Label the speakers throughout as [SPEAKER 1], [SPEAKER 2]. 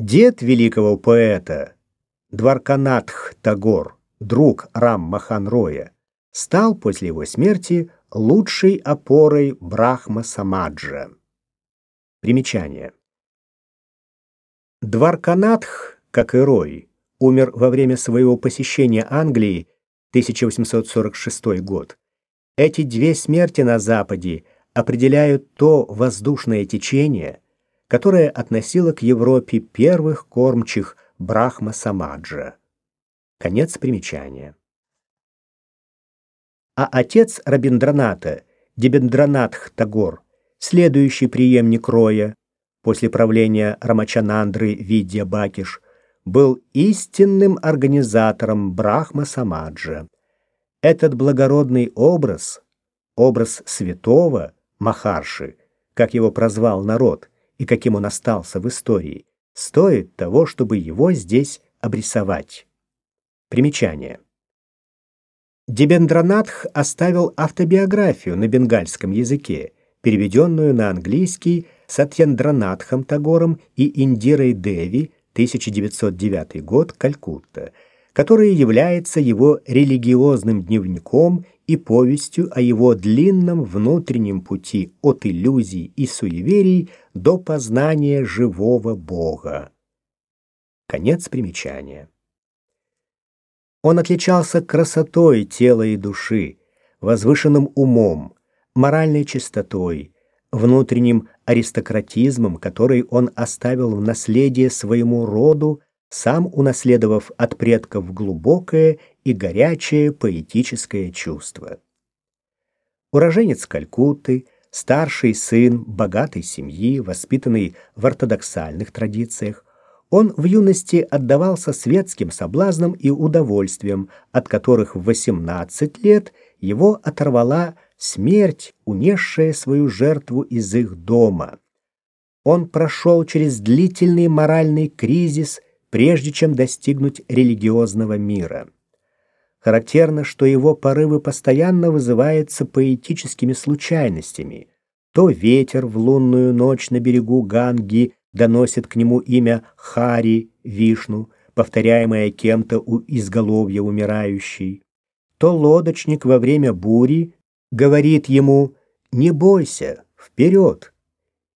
[SPEAKER 1] Дед великого поэта, Дварканатх Тагор, друг Рам Махан Роя, стал после его смерти лучшей опорой Брахма Самаджа. Примечание. Дварканатх, как и Рой, умер во время своего посещения Англии 1846 год. Эти две смерти на Западе определяют то воздушное течение, которое относило к Европе первых кормчих Брахма Самаджа. Конец примечания. А отец Рабиндраната, Дебендранатх Тагор, следующий преемник Роя, после правления Рамачанандры Видья Бакиш, был истинным организатором Брахма Самаджа. Этот благородный образ, образ святого Махарши, как его прозвал народ и каким он остался в истории, стоит того, чтобы его здесь обрисовать. Примечание. Дебендранатх оставил автобиографию на бенгальском языке, переведенную на английский Сатьяндранатхом Тагором и Индирой Деви, 1909 год, Калькутта, которая является его религиозным дневником и повестью о его длинном внутреннем пути от иллюзий и суеверий до познания живого Бога. Конец примечания. Он отличался красотой тела и души, возвышенным умом, моральной чистотой, внутренним аристократизмом, который он оставил в наследие своему роду, сам унаследовав от предков глубокое и горячее поэтическое чувство. Уроженец Калькутты, старший сын богатой семьи, воспитанный в ортодоксальных традициях, он в юности отдавался светским соблазнам и удовольствиям, от которых в 18 лет его оторвала смерть, унесшая свою жертву из их дома. Он прошел через длительный моральный кризис, прежде чем достигнуть религиозного мира. Характерно, что его порывы постоянно вызываются поэтическими случайностями. То ветер в лунную ночь на берегу Ганги доносит к нему имя Хари, Вишну, повторяемое кем-то у изголовья умирающей. То лодочник во время бури говорит ему «Не бойся, вперед!»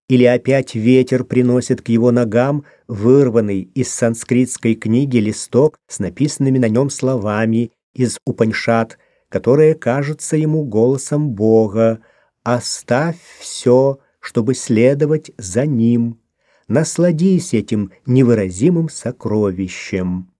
[SPEAKER 1] Или опять ветер приносит к его ногам вырванный из санскритской книги листок с написанными на нем словами из Упаньшат, которые кажутся ему голосом Бога «Оставь все, чтобы следовать за ним, насладись этим невыразимым сокровищем».